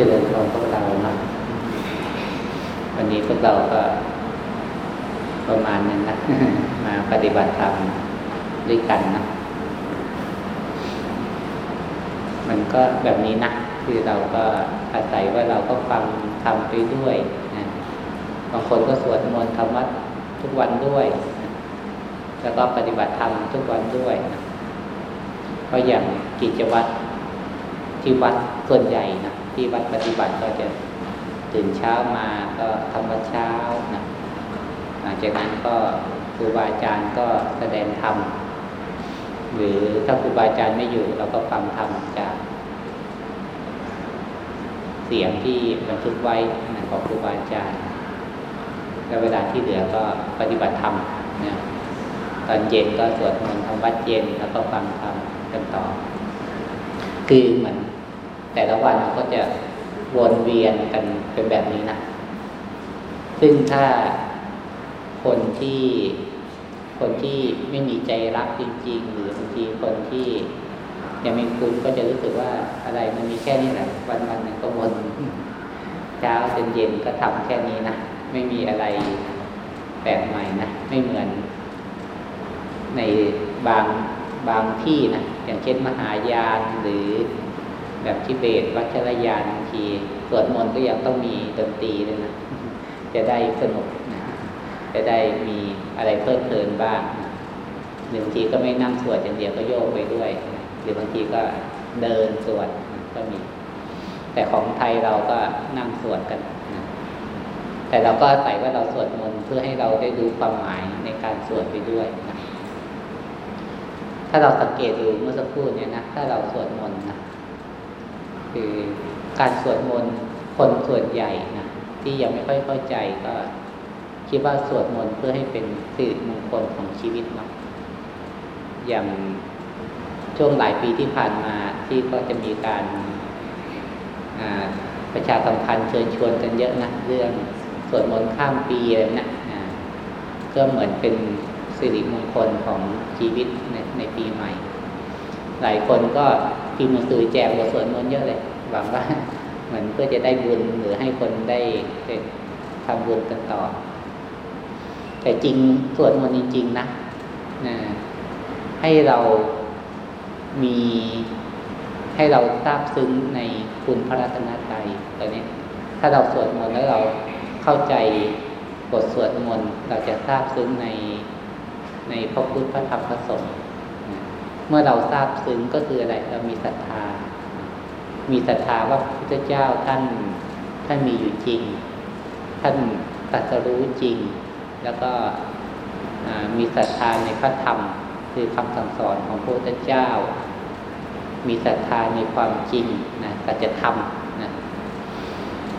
จริญพรพวกเรานะวันนี้พวกเราก็ประมาณนึงนนะมาปฏิบัติธรรมด้วยกันนะ มันก็แบบนี้นะคือเราก็อาศัยว่าเราก็ฟังทำไปด้วยนะบางคนก็สวดมนต์ทำวัดทุกวันด้วย แล้วก็ปฏิบัติธรรมทุกวันด้วยนะเพราะอย่างกิจวัตรที่วัดส่วนใหญ่นะ ที่วัดปฏิบัติก็จะตื่นเช้ามาก็ทำวัดเช้านะหลังจากนั้นก็ครูบาอาจารย์ก็แสดงธรรมหรือถ้าครูบาอาจารย์ไม่อยู่เราก็ฟังธรรมจากเสียงที่บันทึกไว้นะของครูบาอาจารย์แล้วเวลาที่เหลือก็ปฏิบัติธรรมนะตอนเย็นก็สวดมนต์ทำวัดเย็นแล้วก็ฟังธรรมกันต่อ คือเหมือน แต่ละวันก็จะวนเวียนกันเป็นแบบนี้นะ ซึ่งถ้าคนที่คนที่ไม่มีใจรักจริง ๆ หรือบางทีคนที่ยังไม่คุ้นก็จะรู้สึกว่าอะไรมันมีแค่นี้แหละวันวันนึงก็วนเช้าจนเย็นก็ทำแค่นี้นะไม่มีอะไรแปลกใหม่นะไม่เหมือน ในบางบางที่นะอย่างเช่นมหายานหรือ แบบทิเบต วัชรยานบางทีสวดมนต์ก็ยังต้องมีดนตรีเลยนะ จะได้สนุกจะได้มีอะไรเพลิดเพลินบ้างหนึ่งทีก็ไม่นั่งสวดอย่างเดียวก็โยกไปด้วย หรือบางทีก็เดินสวดก็มี แต่ของไทยเราก็นั่งสวดกันนะแต่เราก็ใส่ว่าเราสวดมนต์เพื่อให้เราได้ดูความหมายในการสวดไปด้วยนะถ้าเราสังเกตดูเมื่อสักครู่เนี่ยนะถ้าเราสวดมนต์นะ คือการสวดมนต์คนส่วนใหญ่นะที่ยังไม่ค่อยเข้าใจก็คิดว่าสวดมนต์เพื่อให้เป็นสื่อมงคลของชีวิตเนาะอย่างช่วงหลายปีที่ผ่านมาที่ก็จะมีการประชาสัมพันธ์เชิญชวนกันเยอะนะเรื่องสวดมนต์ข้ามปีอะไรนะก็เหมือนเป็นสิริมงคลของชีวิตในในปีใหม่ หลายคนก็พิมพ์หนังสือแจกบทสวดมนต์เยอะเลย หวังว่าเหมือนเพื่อจะได้บุญหรือให้คนได้ทำบุญกันต่อ แต่จริงสวดมนต์จริง ๆ นะนะให้เรามีให้เราทราบซึ้งในคุณพระรัตนตรัยตอนนี้ ถ้าเราสวดมนต์แล้วเราเข้าใจบทสวดมนต์เราจะทราบซึ้งในในพระพุทธพระธรรมพระสงฆ์เมื่อเราทราบซึ้งก็คืออะไร เรามีศรัทธา มีศรัทธาว่าพระพุทธเจ้าท่านท่านมีอยู่จริง ท่านตรัสรู้จริง แล้วก็มีศรัทธาในพระธรรม คือคำสั่งสอนของพระพุทธเจ้า มีศรัทธาในความจริงนะสัจธรรมนะ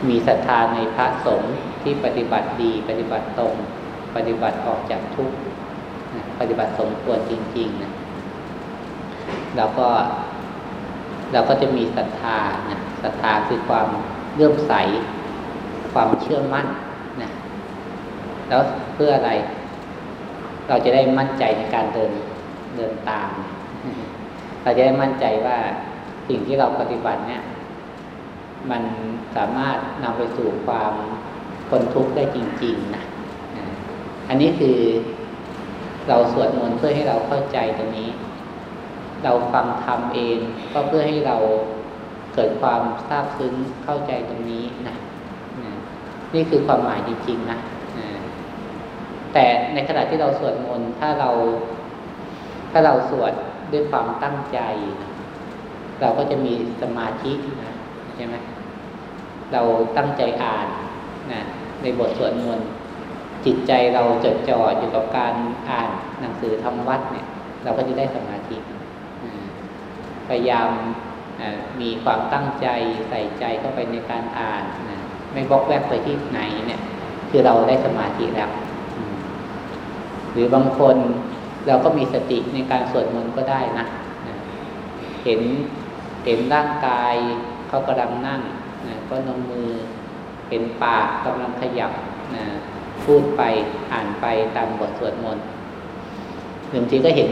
มีศรัทธาในพระสงฆ์ที่ปฏิบัติดี ปฏิบัติตรง ปฏิบัติออกจากทุกข์ปฏิบัติสมควรจริงๆนะเราก็ เราก็จะมีศรัทธานะศรัทธาคือความเลื่อมใส ความเชื่อมั่นนะแล้วเพื่ออะไร เราจะได้มั่นใจในการเดินเดินตาม เราจะได้มั่นใจว่าสิ่งที่เราปฏิบัติเนี่ย มันสามารถนำไปสู่ความคนทุกข์ได้จริง ๆนะอันนี้คือเราสวดมนต์เพื่อให้เราเข้าใจตรงนี้ เราฟังธรรมเอง ก็เพื่อให้เราเกิดความซาบซึ้งเข้าใจตรงนี้นะนี่คือความหมายจริงๆนะแต่ในขณะที่เราสวดมนต์ถ้าเรา ถ้าเราสวดด้วยความตั้งใจ เราก็จะมีสมาธินะใช่ไหมเราตั้งใจอ่านนะในบทสวดมนต์จิตใจเราจดจ่ออยู่กับการอ่านหนังสือทำวัดเนี่ย เราก็จะได้สมาธิ พยายามมีความตั้งใจใส่ใจเข้าไปในการอ่านนะไม่บล็อกแวกไปที่ไหนเนี่ย คือเราได้สมาธิแล้วหรือบางคนเราก็มีสติในการสวดมนต์ก็ได้นะเห็นเห็นร่างกายเขากำลังนั่งนะก็นมมือเห็นปากกำลังขยับนะพูดไปอ่านไปตามบทสวดมนต์บางทีก็เห็น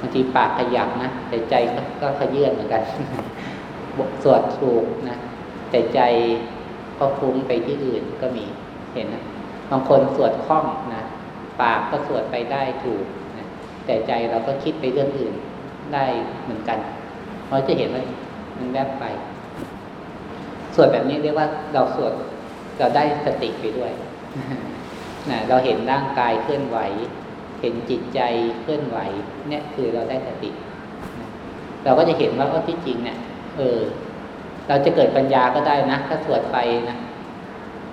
บางทีปากขยับนะแต่ใจก็ขยื่นเหมือนกันบสวดถูกนะแต่ใจก็ฟุ้งไปที่อื่นก็มีเห็นนะบางคนสวดคล่องนะปากก็สวดไปได้ถูกนะแต่ใจเราก็คิดไปเรื่องอื่นได้เหมือนกันเราจะเห็นว่ามันแวบไป สวดแบบนี้เรียกว่าเราสวดเราได้สติไปด้วยนะเราเห็นร่างกายเคลื่อนไหว เห็นจิตใจเคลื่อนไหว เนี่ยคือเราได้สติ เราก็จะเห็นว่าว่าที่จริงเนี่ยเออ เราจะเกิดปัญญาก็ได้นะ ถ้าสวดไปนะ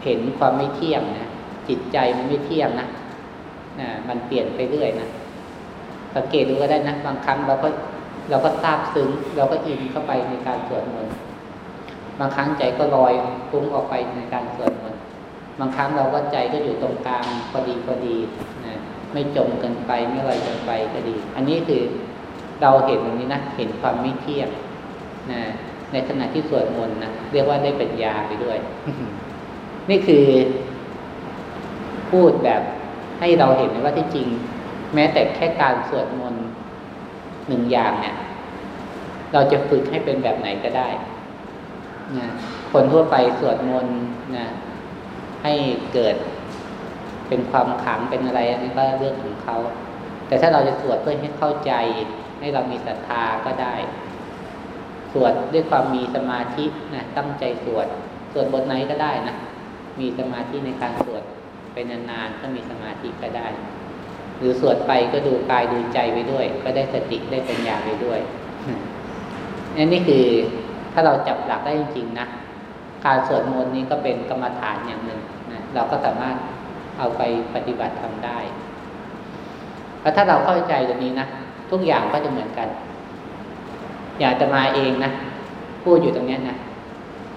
เห็นความไม่เที่ยงนะจิตใจมันไม่เที่ยงนะนะมันเปลี่ยนไปเรื่อยนะสังเกตดูก็ได้นะบางครั้งเราก็เราก็ทราบซึ้ง เราก็อินเข้าไปในการสวดมนต์บางครั้งใจก็ลอยฟุ้งออกไปในการสวดมนต์บางครั้งเราก็ใจก็อยู่ตรงกลางพอดีพอดีนะ ไม่จมกันไปไม่ลอยกันไปก็ดี อันนี้คือเราเห็นตรงนี้นะเห็นความไม่เที่ยงนะในขณะที่สวดมนต์นะเรียกว่าได้ปัญญาไปด้วย นี่คือพูดแบบให้เราเห็นว่าที่จริง แม้แต่แค่การสวดมนต์หนึ่งอย่างเนี่ยเราจะฝึกให้เป็นแบบไหนก็ได้นะคนทั่วไปสวดมนต์นะให้เกิด เป็นความขังเป็นอะไรอันนี้ก็เรื่องของเขา แต่ถ้าเราจะสวดเพื่อให้เข้าใจ ให้เรามีศรัทธาก็ได้ สวดด้วยความมีสมาธินะตั้งใจสวด สวดบทไหนก็ได้นะมีสมาธิในการสวดไปนานๆก็มีสมาธิก็ได้ หรือสวดไปก็ดูกายดูใจไปด้วย ก็ได้สติได้ปัญญาไปด้วยนี่นี่คือถ้าเราจับหลักได้จริงๆนะการสวดมนต์นี้ก็เป็นกรรมฐานอย่างหนึ่งนะเราก็สามารถ เอาไปปฏิบัติทำได้แล้วถ้าเราเข้าใจตรงนี้นะทุกอย่างก็จะเหมือนกัน อย่าจะมาเองนะพูดอยู่ตรงนี้นะ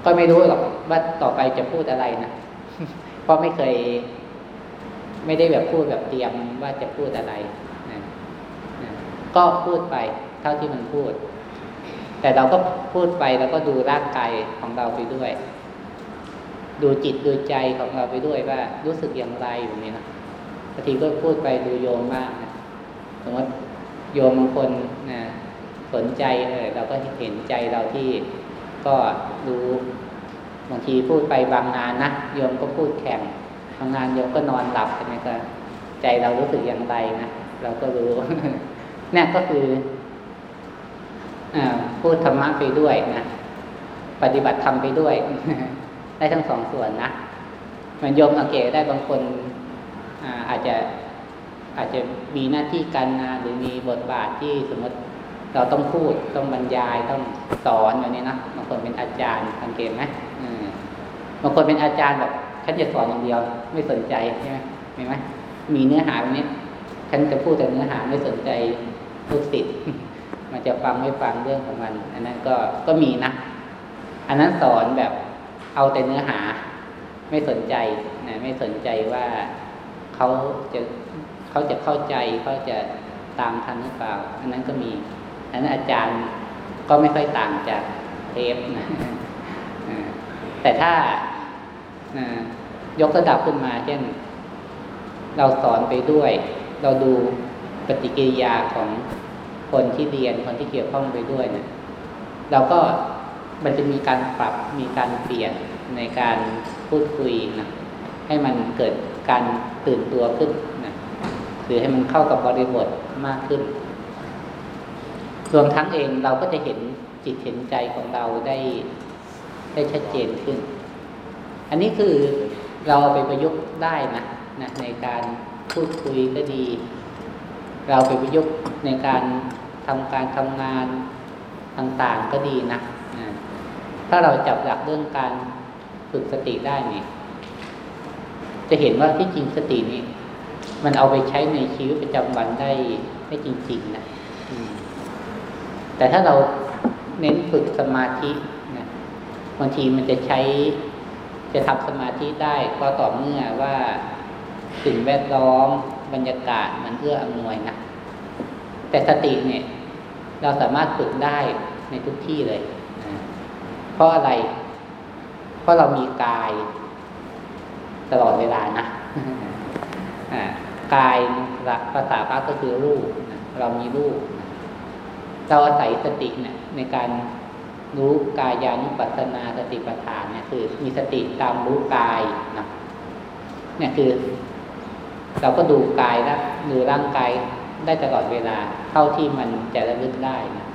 ก็ไม่รู้หรอกว่าต่อไปจะพูดอะไรนะเพราะไม่เคย ไม่ได้แบบพูดแบบเตรียมว่าจะพูดอะไรนะนะก็พูดไปเท่าที่มันพูด แต่เราก็พูดไปแล้วก็ดูร่างกายของเราไปด้วย ดูจิตดูใจของเราไปด้วยว่า รู้สึกอย่างไรอยู่นี้นะบางทีก็พูดไปดูโยมบ้างนะสมมติโยมบางคนนะสนใจเออเราก็เห็นใจเราที่ก็รู้บางทีพูดไปบางงานนะโยมก็พูดแข่งบางงานโยมก็นอนหลับใช่ไหมก็ใจเรารู้สึกอย่างไรนะเราก็รู้นี่ก็คืออพูดธรรมะไปด้วยนะปฏิบัติธรรมไปด้วย ได้ทั้งสองส่วนนะมันโยมสังเกตได้บางคนอาจจะอาจจะมีหน้าที่การงานหรือมีบทบาทที่สมมติเราต้องพูดต้องบรรยายต้องสอนอย่างนี้นะบางคนเป็นอาจารย์สังเกตไหมบางคนเป็นอาจารย์แบบฉันจะสอนอย่างเดียว ไม่สนใจใช่ไหมเห็นไหมมีเนื้อหาแบบนี้ฉันจะพูดแต่เนื้อหาไม่สนใจลูกศิษย์มันจะฟังไม่ฟังเรื่องของมัน อันนั้นก็ก็มีนะอันนั้นสอนแบบ เอาแต่เนื้อหา ไม่สนใจนะไม่สนใจว่าเขาจะเขาจะเข้าใจเขาจะตามทันหรือเปล่า อันนั้นก็มีอันนั้นอาจารย์ก็ไม่ค่อยต่างจากเทปนะแต่ถ้ายกระดับขึ้นมา เช่น เราสอนไปด้วย เราดูปฏิกิริยาของคนที่เรียนคนที่เกี่ยวข้องไปด้วยเนะเราก็ มันจะมีการปรับมีการเปลี่ยนในการพูดคุยนะให้มันเกิดการตื่นตัวขึ้นนะหรือให้มันเข้ากับบริบทมากขึ้น รวมทั้งเองเราก็จะเห็นจิตเห็นใจของเราได้ได้ชัดเจนขึ้น อันนี้คือเราไปประยุกต์ได้นะนะในการพูดคุยก็ดี เราไปประยุกต์ในการทำการทำงานต่างๆก็ดีนะนะ ถ้าเราจับหลักเรื่องการฝึกสติได้เนี่ยจะเห็นว่าที่จริงสตินี้ มันเอาไปใช้ในชีวิตประจำวันได้ได้จริง ๆ นะแต่ถ้าเราเน้นฝึกสมาธินะบางทีมันจะใช้จะทำสมาธิได้ก็ต่อเมื่อว่าสิ่งแวดล้อมบรรยากาศมันเอื้ออำนวยนะแต่สติเนี่ย เราสามารถฝึกได้ในทุกที่เลย เพราะอะไร เพราะเรามีกาย ตลอดเวลานะกายภาษาพระก็คือรูปเรามีรูปเราอาศัยสติเนี่ยในการรู้กายานุปัสสนาสติปัฏฐานเนี่ยคือ มีสติตามรู้กายนะเนี่ยคือ เราก็ดูกายแล้วดูร่างกายได้ตลอดเวลาเท่าที่มันจะระลึกได้นะ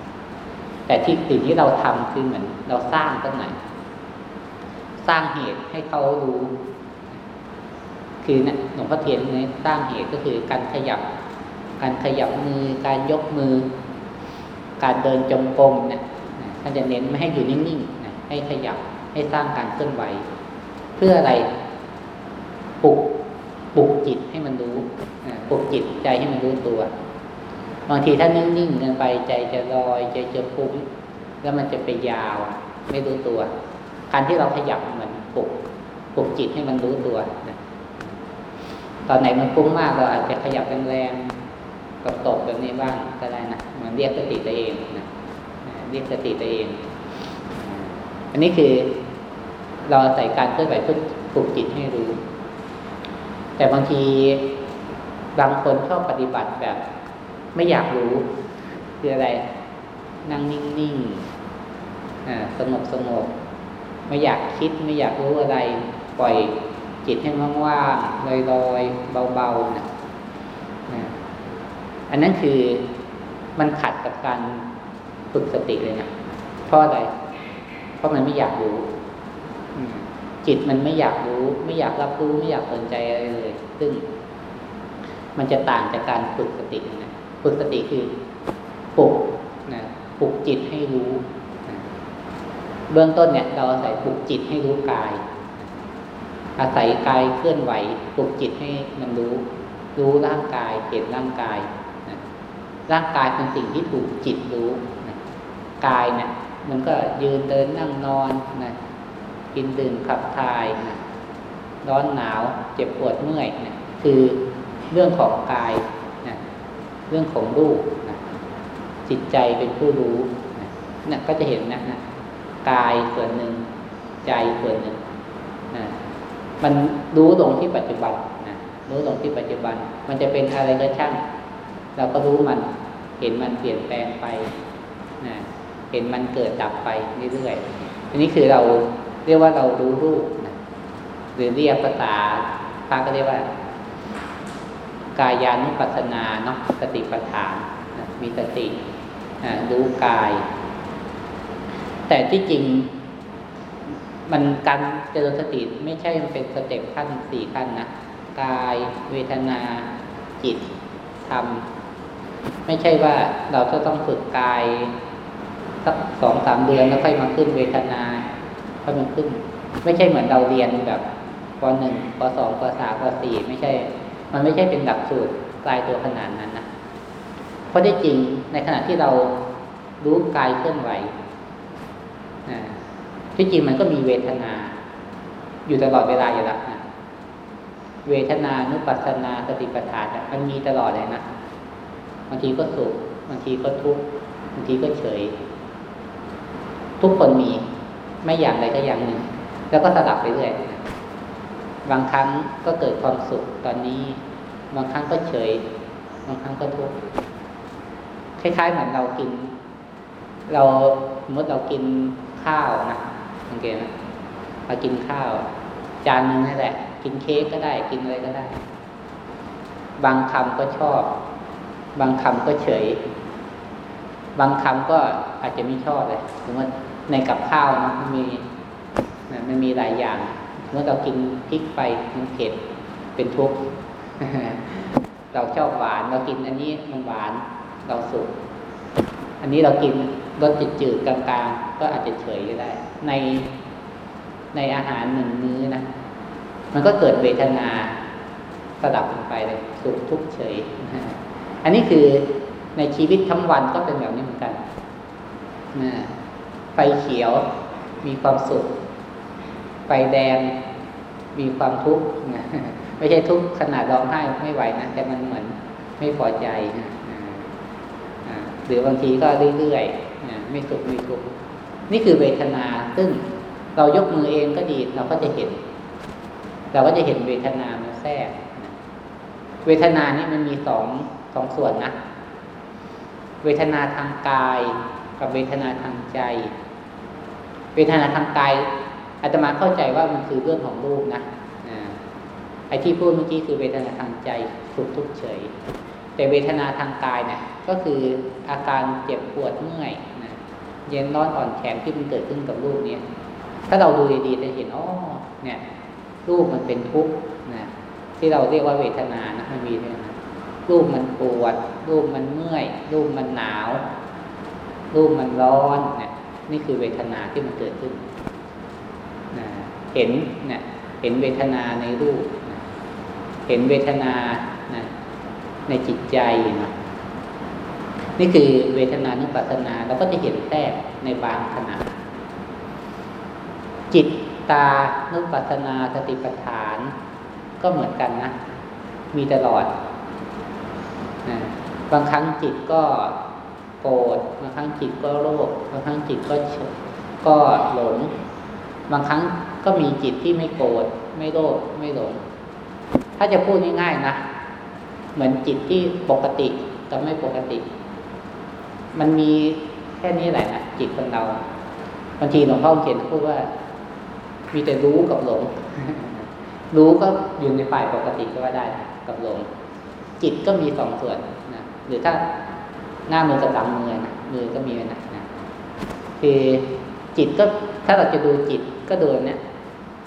แต่ที่สิ่งที่เราทำคือเหมือนเราสร้างตั้งไหนสร้างเหตุให้เขารู้ คือเนี่ยหลวงพ่อเทียนเนี่ยสร้างเหตุก็คือการขยับ การขยับมือ การยกมือ การเดินจงกรมเนี่ยท่านจะเน้นไม่ให้อยู่นิ่งๆนะให้ขยับให้สร้างการเคลื่อนไหว เพื่ออะไรปลุกปลุกจิตให้มันรู้ปลุกจิตใจให้มันรู้ตัว บางทีถ้านิ่งๆเกินไปใจจะลอยใจจะฟุ้งแล้วมันจะไปยาว ไม่รู้ตัว การที่เราขยับเหมือนปลุกปลุกจิตให้มันรู้ตัวนะตอนไหนมันฟุ้งมากเราอาจจะขยับแรงๆกับตบแบบนี้บ้างก็ได้นะมันเรียกสติตัวเองนะเรียกสติตัวเอง อันนี้คือเราใส่การเคลื่อนไหวเพื่อปลุกจิตให้รู้ แต่บางทีบางคนชอบปฏิบัติแบบ ไม่อยากรู้คืออะไร นั่งนิ่งๆสงบสงบไม่อยากคิดไม่อยากรู้อะไร ปล่อยจิตให้ว่างๆลอยๆเบาๆนะอันนั้นคือมันขัดกับการฝึกสติเลยนะเพราะอะไร เพราะมันไม่อยากรู้จิตมันไม่อยากรู้ ไม่อยากรับรู้ไม่อยากสนใจอะไรเลย ซึ่ง มันจะต่างจากการฝึกสตินะ ฝึกสติคือปลุกนะปลุกจิตให้รู้นะเบื้องต้นเนี่ย เราอาศัยปลุกจิตให้รู้กาย อาศัยกายเคลื่อนไหวปลุกจิตให้มันรู้ รู้ร่างกายเห็นร่างกายนะร่างกายเป็นสิ่งที่ถูกจิตรู้นะกายเนี่ยมันก็ยืนเดินนั่งนอนนะกินดื่มขับถ่ายนะร้อนหนาว เจ็บปวดเมื่อยนะคือเรื่องของกาย เรื่องของรูปนะจิตใจเป็นผู้รู้นะนะก็จะเห็นนะนะกายส่วนหนึ่งใจส่วนหนึ่งนะมันรู้ลงที่ปัจจุบันนะรู้ลงที่ปัจจุบัน มันจะเป็นอะไรก็ช่าง เราก็รู้มัน เห็นมันเปลี่ยนแปลงไปนะเห็นมันเกิดดับไปเรื่อยๆอันนี้คือเราเรียกว่าเรารู้รูปนะหรือเรียกภาษาพระก็เรียกว่า กายานุปัสสนาเนาะสติปัฏฐานมีสติรู้กาย แต่ที่จริงมันการเจริญสติไม่ใช่เป็นสเต็ปขั้นสี่ขั้นนะกายเวทนาจิตธรรม ไม่ใช่ว่าเราจะต้องฝึกกายสักสองสามเดือนแล้วค่อยมาขึ้นเวทนาค่อยมาขึ้น ไม่ใช่เหมือนเราเรียนแบบปหนึ่งปสองปสามปสี่ไม่ใช่ มันไม่ใช่เป็นหลักสูตรกลายตัวขนาดนั้นนะเพราะได้จริงในขณะที่เรารู้กายเคลื่อนไหวที่จริงมันก็มีเวทนา อยู่ตลอดเวลาอยู่แล้วนะเวทนานุปัสสนาสติปัฏฐานมันมีตลอดเลยนะบางทีก็สุขบางทีก็ทุกข์บางทีก็เฉย ทุกคนมีไม่อย่างใดก็อย่างหนึ่ง แล้วก็สลับไปเรื่อย บางครั้งก็เกิดความสุขตอนนี้ บางครั้งก็เฉย บางครั้งก็ทุกข์คล้ายๆเหมือนเรากิน เราสมมติเรากินข้าวนะสังเกตไหมเรากินข้าว จานนึงนี่แหละ กินเค้กก็ได้ กินอะไรก็ได้ บางคำก็ชอบ บางคำก็เฉย บางคำก็อาจจะไม่ชอบเลยสมมติในกับข้าวนะมันมีมันมีหลายอย่าง เมื่อเรากินพริกไปมันเผ็ดเป็นทุกข์เราชอบหวานเรากินอันนี้มันหวานเราสุกอันนี้เรากินรสจืดๆกลางๆ ก็อาจจะเฉยก็ได้ ในในอาหารหนึ่งมื้อนะมันก็เกิดเวทนาสลับลงไปเลยสุขทุกข์เฉย อันนี้คือในชีวิตทั้งวันก็เป็นแบบนี้เหมือนกันนะไฟเขียวมีความสุข ฟแดงมีความทุกข์ไม่ใช่ทุกข์ขนาดร้องไห้ไม่ไหวนะแต่มันเหมือนไม่พอใจนะหรือบางทีก็เรื่อยๆไม่สุขไม่ทุกข์นี่คือเวทนา ซึ่งเรายกมือเองก็ดีเราก็จะเห็น เราก็จะเห็นเวทนามันแทรกเวทนานี่มันมีสองสองส่วนนะ เวทนาทางกาย กับเวทนาทางใจ เวทนาทางกาย อาตมาเข้าใจว่ามันคือเรื่องของรูปนะไอ้ที่พูดเมื่อกี้คือเวทนาทางใจสุขทุกข์เฉย แต่เวทนาทางกายเนี่ยก็คืออาการเจ็บปวดเมื่อยนะเย็นร้อนอ่อนแข็งที่มันเกิดขึ้นกับรูปเนี้ยถ้าเราดูดีๆจะเห็นอ๋อเนี่ย รูปมันเป็นทุกข์นะที่เราเรียกว่าเวทนานะมันมีด้วยนะรูปมันปวด รูปมันเมื่อย รูปมันหนาว รูปมันร้อนเนี่ยนี่คือเวทนาที่มันเกิดขึ้น เห็นเนี่ยเห็นเวทนาในรูปนะเห็นเวทนานะในจิตใจนะนี่คือเวทนานุปัสสนาเราก็จะเห็นแทรกในบางขณะ จิตตานุปัสสนาสติปัฏฐาน ก็เหมือนกันนะ มีตลอดนะบางครั้งจิตก็โกรธบางครั้งจิตก็โลภบางครั้งจิตก็ก็หลง บางครั้ง ก็มีจิตที่ไม่โกรธไม่โลภไม่หลง ถ้าจะพูดง่ายๆนะ เหมือนจิตที่ปกติกับไม่ปกติ มันมีแค่นี้แหละนะจิตของเราบางทีหลวงพ่อเขียนพูดว่า มีแต่รู้กับหลง รู้ก็อยู่ในฝ่ายปกติก็ว่าได้กับหลง จิตก็มีสองส่วนนะหรือถ้าหน้ามือกับหลังมือนะมือก็มีนะนะคือจิตก็ถ้าเราจะดูจิตก็ดูเนี่ย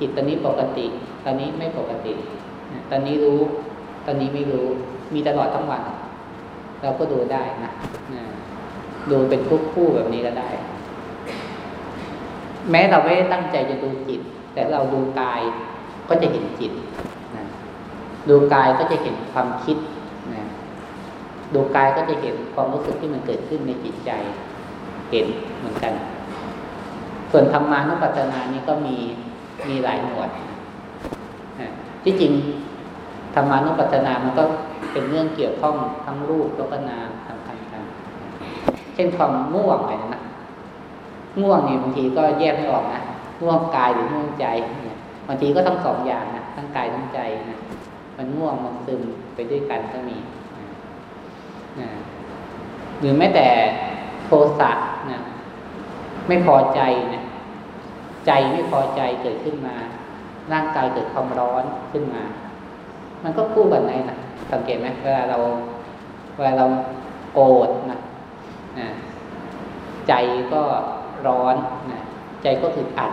จิตตอนนี้ปกติ ตอนนี้ไม่ปกติ ตอนนี้รู้ ตอนนี้ไม่รู้ มีตลอดทั้งวัน เราก็ดูได้นะดูเป็นคู่คู่แบบนี้ก็ได้ แม้เราไม่ได้ตั้งใจจะดูจิต แต่เราดูกายก็จะเห็นจิตนะดูกายก็จะเห็นความคิดนะดูกายก็จะเห็นความรู้สึกที่มันเกิดขึ้นในจิตใจ เห็นเหมือนกัน ส่วนธรรมานุปัสสนานี้ก็มี มีหลายหมวดที่จริงธรรมานุปัสสนามันก็เป็นเรื่องเกี่ยวข้องทั้งรูปแล้วก็นามสำคัญกัน เช่นความง่วงอะไรนะง่วงนี่บางทีก็แยกไม่ออกนะง่วงกายหรือง่วงใจเนี่ยบางทีก็ทั้งสองอย่างนะทั้งกายทั้งใจนะมันง่วงมันซึมไปด้วยกันก็มีนะหรือแม้แต่โทสะนะไม่พอใจนะ ใจไม่พอใจเกิดขึ้นมา ร่างกายเกิดความร้อนขึ้นมา มันก็คู่กันไหนนะสังเกตไหมเวลาเราเวลาเราโกรธนะนะใจก็ร้อนนะใจก็อึดอัด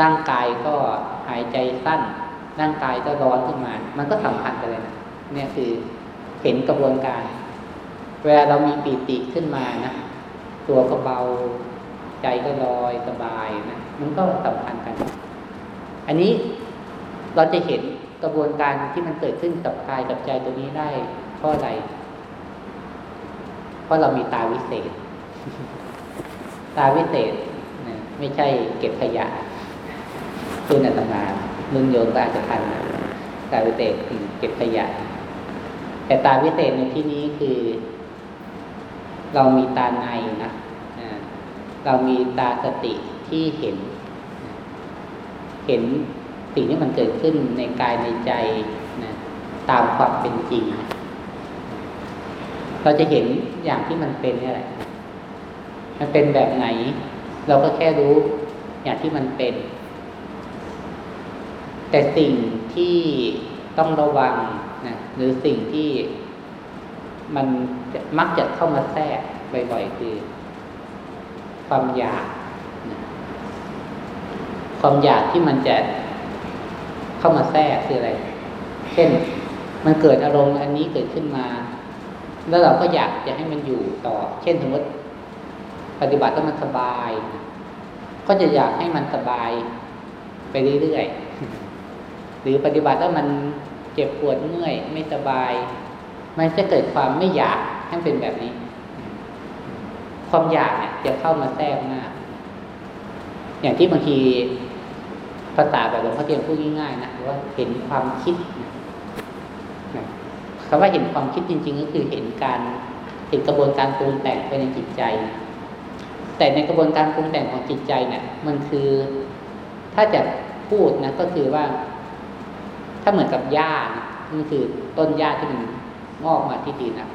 ร่างกายก็หายใจสั้น ร่างกายก็ร้อนขึ้นมา มันก็สัมพันธ์กันเลยนะเนี่ยคือเห็นกระบวนการ เวลาเรามีปีติขึ้นมานะตัวก็เบา ใจก็ลอยสบายนะ มันก็สัมพันธ์กัน อันนี้เราจะเห็นกระบวนการที่มันเกิดขึ้นกับกายกับใจตัวนี้ได้เพราะอะไร เพราะเรามีตาวิเศษ ตาวิเศษไม่ใช่เก็บขยะคือในตำนานมึงโยนตาจะทันตาวิเศษคือเก็บขยะ แต่ตาวิเศษในที่นี้คือ เรามีตาในนะเรามีตาสติ ที่เห็น เห็นสิ่งที่มันเกิดขึ้นในกายในใจนะตามความเป็นจริง เราจะเห็นอย่างที่มันเป็นนี่แหละ มันเป็นแบบไหน เราก็แค่รู้อย่างที่มันเป็น แต่สิ่งที่ต้องระวังนะหรือสิ่งที่มันมักจะเข้ามาแทรกบ่อยๆคือ ความอยาก ความอยากที่มันจะเข้ามาแทรกคืออะไร เช่นมันเกิดอารมณ์อันนี้เกิดขึ้นมา แล้วเราก็อยากจะให้มันอยู่ต่อ เช่นสมมติปฏิบัติแล้วมันสบาย ก็จะอยากให้มันสบายไปเรื่อยๆ หรือปฏิบัติแล้วมันเจ็บปวดเมื่อย ไม่สบาย มันจะเกิดความไม่อยากให้เป็นแบบนี้ ความอยากเนี่ยจะเข้ามาแทรกมาก อย่างที่บางที ภาษาแบบหลวงพ่อเทียนพูดง่ายๆนะว่าเห็นความคิดคำว่าเห็นความคิดจริง ๆ ก็คือเห็นการเห็นกระบวนการปรุงแต่งไปในจิตใจ แต่ในกระบวนการปรุงแต่งของจิตใจเนี่ย มันคือ ถ้าจะพูดนะก็คือว่า ถ้าเหมือนกับหญ้านะมันคือต้นหญ้าที่มันงอกมาที่ดินนะ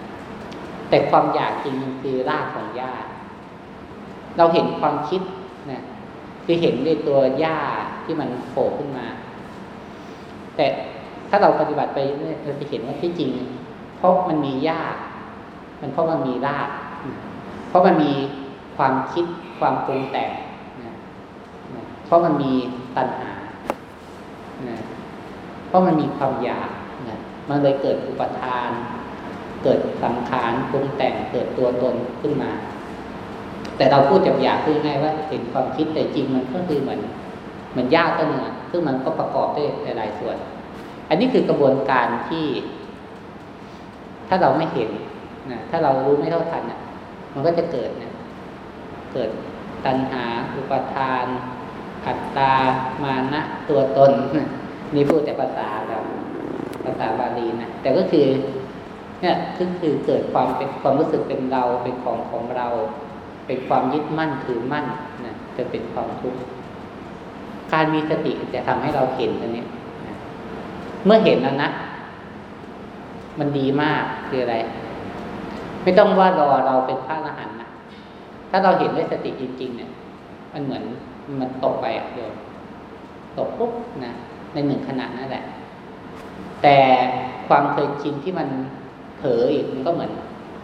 แต่ความอยากจริงมันคือรากของหญ้า เราเห็นความคิดนะคือเห็นด้วยตัวหญ้า ที่มันโผล่ขึ้นมา แต่ถ้าเราปฏิบัติไปเราจะเห็นว่าที่จริง เพราะมันมีหญ้ามันเพราะมันมีราก เพราะมันมีความคิดความปรุงแต่งเพราะมันมีตัณหา เพราะมันมีความอยาก มันเลยเกิดอุปทาน เกิดสังขารปรุงแต่งเกิดตัวตนขึ้นมา แต่เราพูดจับอยากคือไงว่าเห็นความคิดแต่จริงมันก็คือเหมือน เหมือนยากตัวหนึ่งซึ่งมันก็ประกอบด้วยหลายส่วน อันนี้คือกระบวนการที่ ถ้าเราไม่เห็นนะถ้าเรารู้ไม่เท่าทันนะมันก็จะเกิดนะเกิดตัณหา อุปทานอัตตา มานะ ตัวตน นี่พูดแต่ภาษาเราภาษาบาลีนะ แต่ก็คือ เนี่ยก็คือเกิดความเป็นความรู้สึกเป็นเรา เป็นของของเรา เป็นความยึดมั่นถือมั่นนะจะเป็นความทุกข์ การมีสติจะทำให้เราเห็นอันนี้เมื่อเห็นแล้วนะ มันดีมากคืออะไร ไม่ต้องว่ารอเราเป็นพระอรหันต์นะถ้าเราเห็นด้วยสติจริง ๆ เนี่ย มันเหมือนมันตกไปอะโยมตกปุ๊บนะในหนึ่งขณะนั่นแหละ แต่ความเคยชินที่มันเผลออีกมันก็เหมือน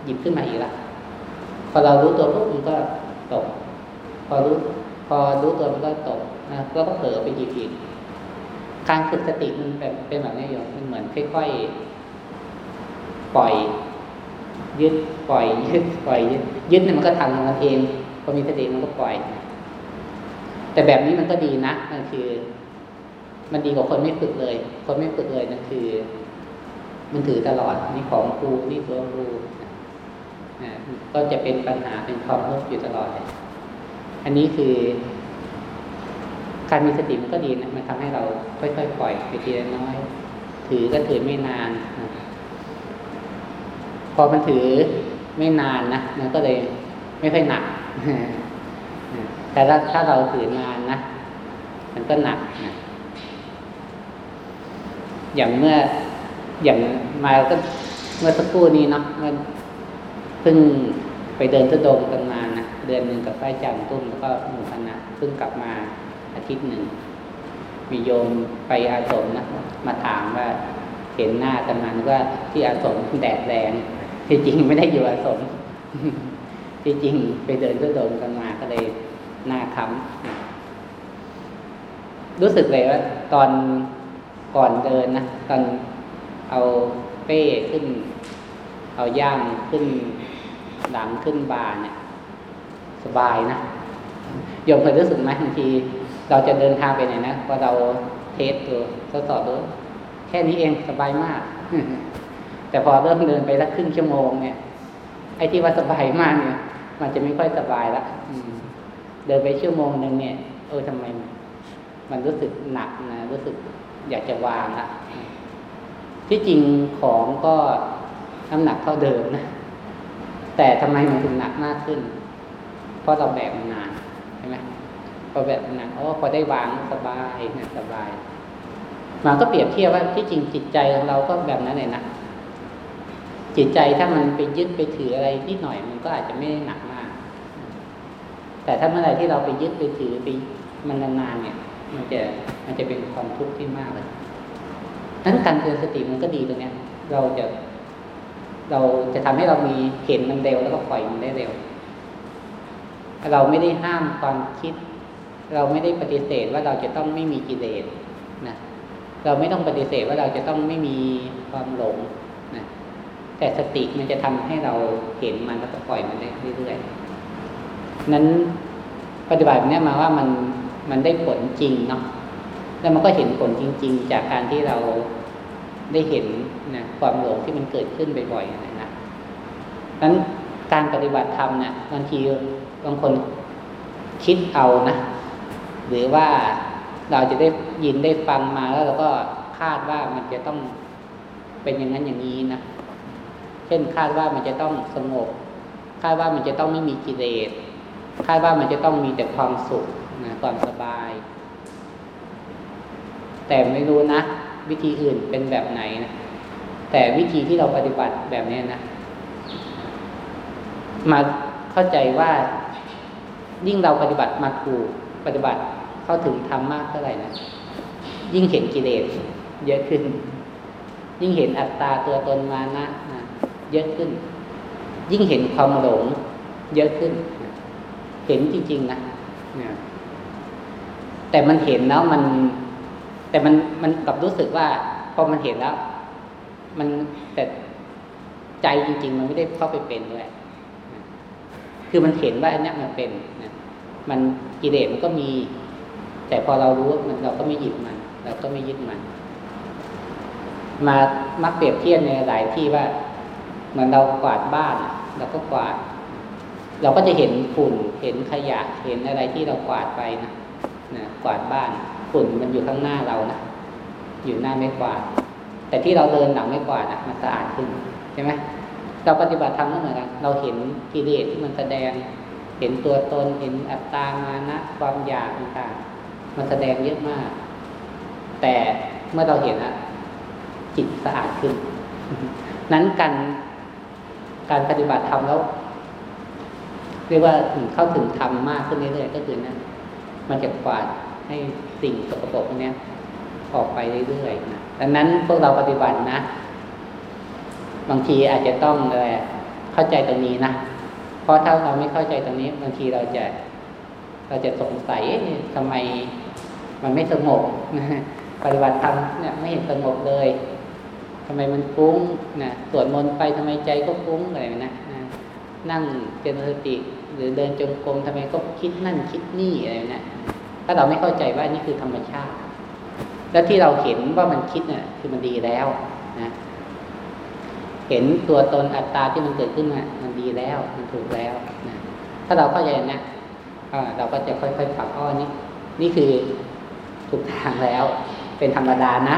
หยิบขึ้นมาอีกละพอเรารู้ตัวปุ๊บมันก็ตก พอรู้ พอรู้ตัวมันก็ตก นะก็เผลอไปหยิบอีกการฝึกสติมันแบบเป็นแบบนี้โยมมันเหมือนค่อยๆปล่อย ยึดปล่อยยึดปล่อยยึดยึดเนี่ยมันก็ทำของมันเองพอมีสติมันก็ปล่อย แต่แบบนี้มันก็ดีนะนั่นคือ มันดีกว่าคนไม่ฝึกเลย คนไม่ฝึกเลยนั่นคือ มันถือตลอดนี่ของครูนี่ตัวครูก็จะเป็นปัญหาเป็นความทุกข์อยู่ตลอดเลยอันนี้คือ การมีสติมันก็ดีนะมันทำให้เราค่อยๆปล่อยไปทีละน้อย ถือก็ถือไม่นานนะพอมันถือไม่นานนะมันก็เลยไม่ค่อยหนักแต่ถ้าเราถือนานนะมันก็หนักนะอย่างเมื่ออย่างมาก็เมื่อสักครู่นี้เนาะมันเพิ่งไปเดินทุดงกันมานะเดือนหนึ่งกับป้ายจันตุ้มแล้วก็หมู่คณะเพิ่งกลับมา อาทิตย์หนึ่ง มีโยมไปอาสมนะมาถามว่าเห็นหน้ากันมาว่าที่อาสมแดดแรงที่จริงไม่ได้อยู่อาสมที่จริงไปเดินทุดงกันมาก็เลยหน้าค้ำรู้สึกเลยว่า ตอนก่อนเดินนะตอนเอาเป้ขึ้น เอาย่างขึ้นหลังขึ้นบาเนี่ย สบายนะโยมเคยรู้สึกไหมบางที เราจะเดินทางไปไหนนะพอเราเทสตัวทดสอบดูแค่นี้เองสบายมาก แต่พอเริ่มเดินไปสักครึ่งชั่วโมงเนี่ย ไอ้ที่ว่าสบายมากเนี่ย มันจะไม่ค่อยสบายละเดินไปชั่วโมงหนึ่งเนี่ย เออทำไม มันรู้สึกหนักนะรู้สึกอยากจะวางละที่จริงของก็น้ำหนักเท่าเดิมนะแต่ทำไมมันถึงหนักมากขึ้น เพราะเราแบกมันนาน พอแบกมันนโอ้พอได้วางสบายนะสบายมันก็เปรียบเทียบว่าที่จริงจิตใจของเราก็แบบนั้นเลยนะจิตใจถ้ามันไปยึดไปถืออะไรนิดหน่อยมันก็อาจจะไม่ได้หนักมาก แต่ถ้าเมื่อไหร่ที่เราไปยึดไปถือไปมันนานๆเนี่ย มันจะมันจะเป็นความทุกข์ที่มากเลยนั้นการเตือนสติมันก็ดีตรงเนี้ย เราจะ เราจะทำให้เรามีเห็นมันเร็วแล้วก็ปล่อยมันได้เร็ว เราไม่ได้ห้ามความคิด เราไม่ได้ปฏิเสธว่าเราจะต้องไม่มีกิเลสนะเราไม่ต้องปฏิเสธว่าเราจะต้องไม่มีความหลงนะแต่สติมันจะทำให้เราเห็นมันแล้วก็ปล่อยมันได้เรื่อยๆนั้นปฏิบัติเนี้ยมาว่ามันมันได้ผลจริงเนาะแล้วมันก็เห็นผลจริง ๆ จากการที่เราได้เห็นนะความหลงที่มันเกิดขึ้นบ่อยๆนะนะนั้นการปฏิบัติธรรมเนี่ยบางทีบางคนคิดเอานะ หรือว่าเราจะได้ยินได้ฟังมาแล้วเราก็คาดว่ามันจะต้องเป็นอย่างนั้นอย่างนี้นะเช่นคาดว่ามันจะต้องสงบ คาดว่ามันจะต้องไม่มีกิเลสคาดว่ามันจะต้องมีแต่ความสุขนะความสบาย แต่ไม่รู้นะ วิธีอื่นเป็นแบบไหนนะแต่วิธีที่เราปฏิบัติแบบนี้นะมาเข้าใจว่ายิ่งเราปฏิบัติมาถูกปฏิบัติ เข้าถึงธรรมมากเท่าไหร่นะยิ่งเห็นกิเลสเยอะขึ้น ยิ่งเห็นอัตตาตัวตนมานะเยอะขึ้น ยิ่งเห็นความหลง เยอะขึ้น เห็นจริง ๆ นะแต่มันเห็นแล้วมัน แต่มันมันกับรู้สึกว่าพอมันเห็นแล้ว มันแต่ใจจริง ๆ มันไม่ได้เข้าไปเป็นด้วยคือมันเห็นว่าอันนี้มันเป็นนะมันกิเลสมันก็มี แต่พอเรารู้มันเราก็ไม่หยิบมัน เราก็ไม่ยึดมัน มามักเปรียบเทียบในหลายที่ว่าเหมือนเรากวาดบ้านเราก็กวาด เราก็จะเห็นฝุ่นเห็นขยะเห็นอะไรที่เรากวาดไปนะนะกวาดบ้านฝุ่นมันอยู่ข้างหน้าเรานะอยู่หน้าไม่กวาด แต่ที่เราเดินหลังไม่กวาดนะมันสะอาดขึ้นใช่ไหมเราปฏิบัติธรรมก็เหมือนกัน เราเห็นกิเลสที่มันแสดง เห็นตัวตน เห็นอัตตามานะ ความอยากต่างๆ มันแสดงเยอะมาก แต่เมื่อเราเห็นนะจิตสะอาดขึ้น นั้นการการปฏิบัติธรรมแล้วเรียกว่าถึงเข้าถึงธรรมมากขึ้นเรื่อยๆก็คือนะมันจะกวาดให้สิ่งสกปรกนี้ยออกไปเรื่อยๆนะดังนั้นพวกเราปฏิบัตินะ บางทีอาจจะต้องอะไรเข้าใจตรงนี้นะเพราะถ้าเราไม่เข้าใจตรงนี้ บางทีเราจะ เราจะสงสัยทำไม มันไม่สงบปฏิบัติธรรมเนี่ยไม่เห็นสงบเลยทำไมมันฟุ้งนะสวดมนต์ไปทำไมใจก็ฟุ้งอะไรนะนั่งเจริญสติหรือเดินจงกรมทำไมก็คิดนั่นคิดนี่อะไรนะถ้าเราไม่เข้าใจว่านี่คือธรรมชาติ แล้วที่เราเห็นว่ามันคิดเนี่ยคือมันดีแล้วนะเห็นตัวตนอัตตาที่มันเกิดขึ้นมามันดีแล้ว มันถูกแล้วนะถ้าเราเข้าใจนะเราก็จะค่อยๆปรับอ้อนี่นี่คือ ถูกทางแล้ว เป็นธรรมดานะ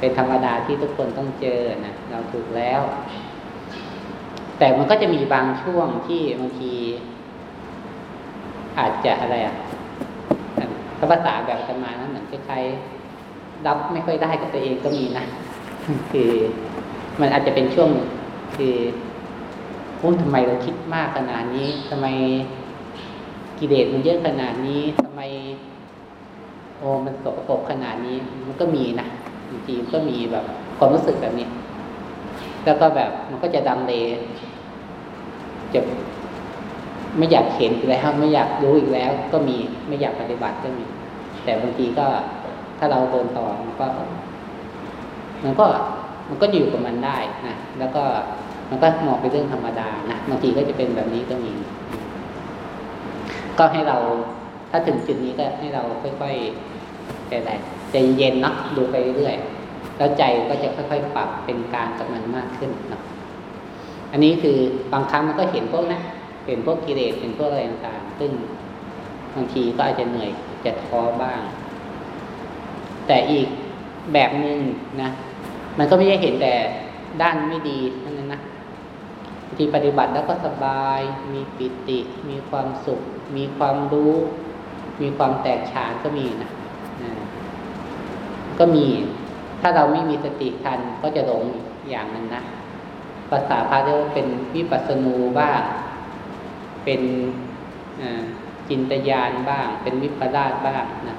เป็นธรรมดาที่ทุกคนต้องเจอนะเราถูกแล้ว แต่มันก็จะมีบางช่วงที่บางที อาจจะอะไรอะภาษาแบบธรรมานั้นเหมือนคล้ายๆรับไม่ค่อยได้กับตัวเองก็มีนะคือมันอาจจะเป็นช่วงคือโอ้ทำไมเราคิดมากขนาดนี้ทำไมกิเลสมันเยอะขนาดนี้ทำไม โอ้มันสกปรกขนาดนี้มันก็มีนะจริงๆก็มีแบบความรู้สึกแบบนี้ แล้วก็แบบมันก็จะดังเลจะไม่อยากเห็นอีกแล้วไม่อยากรู้อีกแล้ว ก็มีไม่อยากปฏิบัติก็มี แต่บางทีก็ถ้าเราเดินต่อมันก็ มันก็มันก็อยู่กับมันได้นะแล้วก็มันก็มองเป็นเรื่องธรรมดานะบางทีก็จะเป็นแบบนี้ก็มี ก็ให้เรา ถ้าถึงจุดนี้ก็ให้เราค่อยๆใจใจเย็นเนาะดูไปเรื่อยแล้วใจก็จะค่อยๆ ปรับเป็นกางกับมันมากขึ้นเนาะอันนี้คือบางครั้งมันก็เห็นพวกนะเห็นพวกกิเลสเห็นพวกอะไรต่างๆซึ่งบางทีก็อาจจะเหนื่อยจะท้อบ้าง แต่อีกแบบหนึ่งนะมันก็ไม่ได้เห็นแต่ด้านไม่ดีเท่านั้นนะที่ปฏิบัติแล้วก็สบาย มีปิติ มีความสุข มีความรู้ มีความแตกฉานก็มีนะก็มี ถ้าเราไม่มีสติทันก็จะหลงอย่างนั้นนะภาษาพาเรียกว่าเป็นวิปัสสนูบ้าง เป็นจินตยานบ้าง เป็นวิปลาสบ้างนะ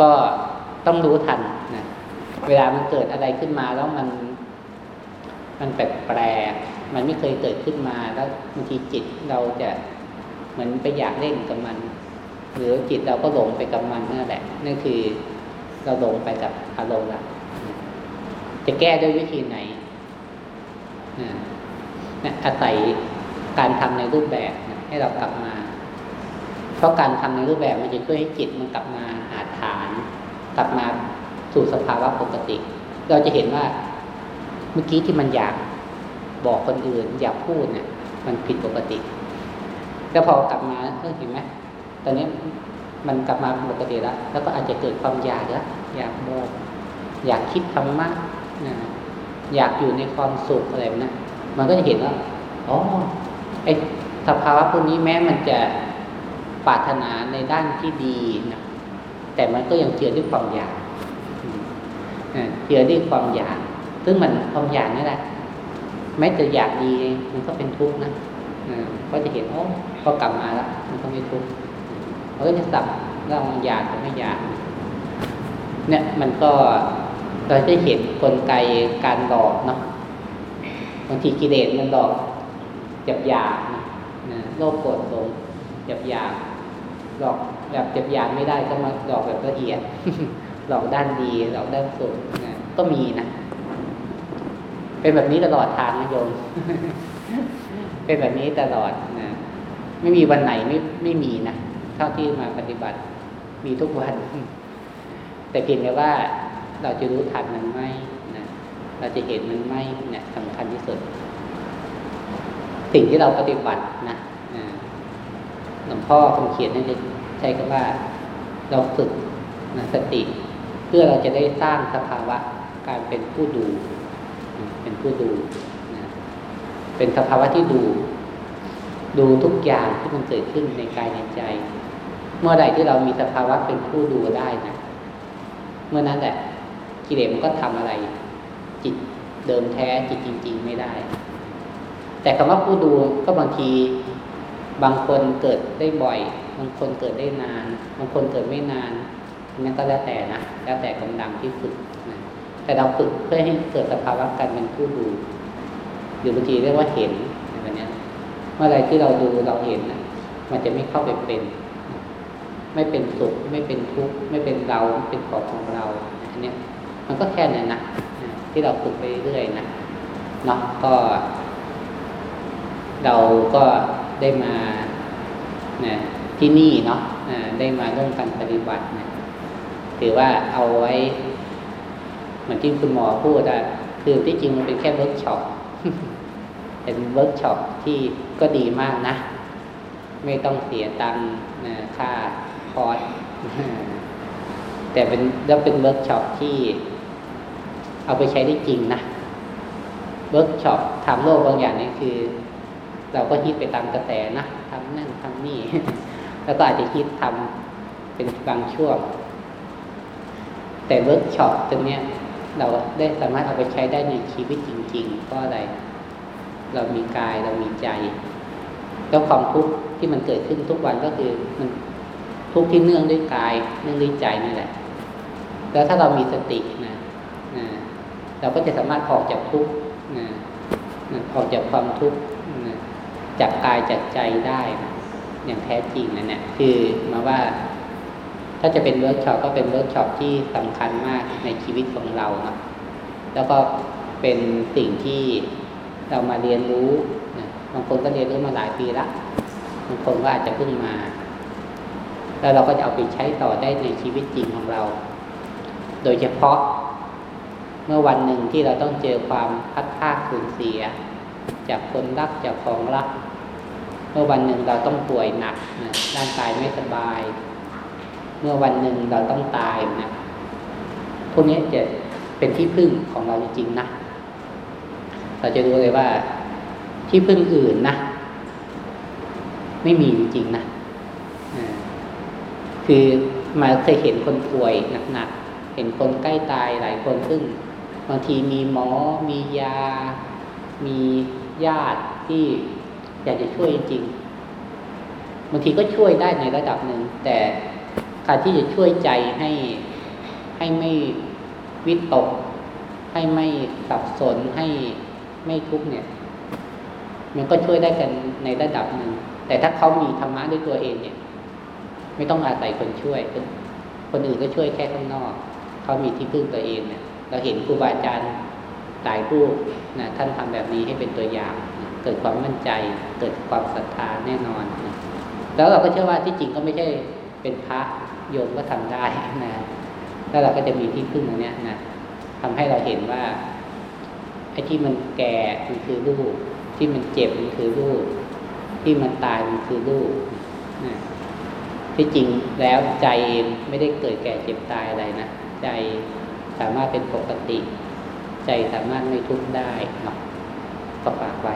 ก็ต้องรู้ทันนะเวลามันเกิดอะไรขึ้นมาแล้วมัน มันแปลกๆมันไม่เคยเกิดขึ้นมาแล้วบางทีจิตเราจะ เหมือนไปอยากเล่นกับมัน หรือจิตเราก็หลงไปกับมันนั่นแหละนั่นคือเราหลงไปกับอารมณ์ละจะแก้ด้วยวิธีไหนนะอาศัยการทำในรูปแบบนะให้เรากลับมา เพราะการทำในรูปแบบมันจะช่วยให้จิตมันกลับมาหาฐาน กลับมาสู่สภาวะปกติ เราจะเห็นว่าเมื่อกี้ที่มันอยากบอกคนอื่น อยากพูดเนี่ยมันผิดปกติ แล้วพอกลับมาเห็นไหมตอนนี้มันกลับมาปกติแล้ว แล้วก็อาจจะเกิดความอยากแล้วอยากบอกอยากคิดธรรมะนะอยากอยู่ในความสุขอะไรนะมันก็จะเห็นว่าอ๋อไอสภาวะพวกนี้แม้มันจะปรารถนาในด้านที่ดีนะแต่มันก็ยังเจือด้วยความอยากเจือด้วยความอยาก ซึ่งมันความอยากนั่นแหละแม้จะอยากดีมันก็เป็นทุกข์นะก็จะเห็นโอ้ พอกลับมาแล้วมันก็ไม่ทุกข์มันก็จะสับเราอยากก็ไม่อยาก เนี่ยมันก็เราจะเห็นกลไกการหลอกเนาะบางทีกิเลสมันหลอกหยาบหยาบนะโลภโกรธหลงหยาบหยาบหลอกแบบหยาบหยาบไม่ได้ก็มาหลอกแบบละเอียด หลอกด้านดีหลอกด้านสุดนะก็มีนะเป็นแบบนี้ตลอดทางนะโยมเป็นแบบนี้ตลอดนะ ไม่มีวันไหนไม่ไม่มีนะเท่าที่มาปฏิบัติมีทุกวัน แต่เพียงแต่ว่าเราจะรู้ทันมันไหมนะเราจะเห็นมันไหมเนี่ยสำคัญที่สุด สิ่งที่เราปฏิบัตินะหลวงพ่อคำเขียนนั่นจะใช้คำว่า เราฝึกนะสติ เพื่อเราจะได้สร้างสภาวะการเป็นผู้ดู เป็นผู้ดูนะเป็นสภาวะที่ดู ดูทุกอย่างที่มันเกิดขึ้นในกายในใจ เมื่อใดที่เรามีสภาวะเป็นผู้ดูได้นะเมื่อนั้นแหละกิเลสมันก็ทำอะไร จิตเดิมแท้จิตจริง ๆ ไม่ได้ แต่คำว่าผู้ดูก็บางที บางคนเกิดได้บ่อย บางคนเกิดได้นาน บางคนเกิดไม่นานนั่นก็แล้วแต่นะแล้วแต่กำลังที่ฝึกนะแต่เราฝึกเพื่อให้เกิดสภาวะการเป็นผู้ดูหรือบางทีเรียกว่าเห็นอะไรเนี้ย เมื่อไรที่เราดูเราเห็นนะมันจะไม่เข้าไปเป็น ไม่เป็นสุข ไม่เป็นทุกข์ไม่เป็นเราเป็นของของเราอันนี้มันก็แค่นั้นนะที่เราฝึกไปเรื่อยนะเนาะก็ เราก็ได้มาเนี่ยที่นี่เนาะได้มาร่วมกันปฏิบัตินะถือว่าเอาไว้เหมือนที่คุณหมอพูดอะคือที่จริงมันเป็นแค่เวิร์กช็อป เป็นเวิร์กช็อปที่ก็ดีมากนะ ไม่ต้องเสียตังค่าคอร์สแต่เป็นแล้วเป็นเวิร์กช็อปที่เอาไปใช้ได้จริงนะเวิร์กช็อปทำโลกบางอย่างนี่คือ เราก็คิดไปตามกระแสนะทำนั่นทำนี่ แล้วก็อาจจะคิดทำเป็นบางช่วง แต่เวิร์กช็อปตรงนี้เราได้สามารถเอาไปใช้ได้ในชีวิตจริง ๆ เพราะอะไรเรามีกายเรามีใจ แล้วความทุกข์ที่มันเกิดขึ้นทุกวันก็คือมันทุกข์ที่เนื่องด้วยกายเนื่องด้วยใจนี่แหละ แล้วถ้าเรามีสตินะนะเราก็จะสามารถออกจากทุกข์นะออกจากความทุกข์นะจากกายจากใจได้นะอย่างแท้จริงนะเนี่ยคือมาว่า ถ้าจะเป็นเวิร์กช็อปก็เป็นเวิร์กช็อปที่สำคัญมากในชีวิตของเรานะแล้วก็เป็นสิ่งที่ เรามาเรียนรู้นะบางคนก็เรียนรู้มาหลายปีละบางคนก็อาจจะเพิ่งมา แล้วเราก็จะเอาไปใช้ต่อได้ในชีวิตจริงของเรา โดยเฉพาะเมื่อวันหนึ่งที่เราต้องเจอความพลัดพรากสูญเสีย จากคนรักจากของรัก เมื่อวันหนึ่งเราต้องป่วยหนักนะร่างกายไม่สบาย เมื่อวันหนึ่งเราต้องตายนะพวกนี้จะเป็นที่พึ่งของเราจริงๆนะ เราจะรู้เลยว่า ที่พึ่งอื่นนะไม่มีจริงๆนะคือมาเคยเห็นคนป่วยหนักๆเห็นคนใกล้ตายหลายคนซึ่งบางทีมีหมอ มียา มีญาติที่อยากจะช่วยจริงบางทีก็ช่วยได้ในระดับหนึ่ง แต่การที่จะช่วยใจให้ให้ไม่วิตก ให้ไม่สับสนให้ ไม่ทุกข์เนี่ย มันก็ช่วยได้กันในระดับหนึ่งแต่ถ้าเขามีธรรมะด้วยตัวเองเนี่ย ไม่ต้องอาศัยคนช่วย คนอื่นก็ช่วยแค่ข้างนอก เขามีที่พึ่งตัวเองเนี่ย เราเห็นครูบาอาจารย์หลายผู้นะท่านทำแบบนี้ให้เป็นตัวอย่างเกิดความมั่นใจ เกิดความศรัทธาแน่นอนนะแล้วเราก็เชื่อว่าที่จริงก็ไม่ใช่เป็นพระโยมก็ทำได้นะแล้วเราก็จะมีที่พึ่งตรงนี้นะทำให้เราเห็นว่า ไอ้ที่มันแก่มันคือรูปที่มันเจ็บมันคือรูปที่มันตายมันคือรูปนะที่จริงแล้วใจเองไม่ได้เกิดแก่เจ็บตายอะไรนะใจสามารถเป็นปกติ ใจสามารถไม่ทุกข์ได้เนาะก็ฝากไว้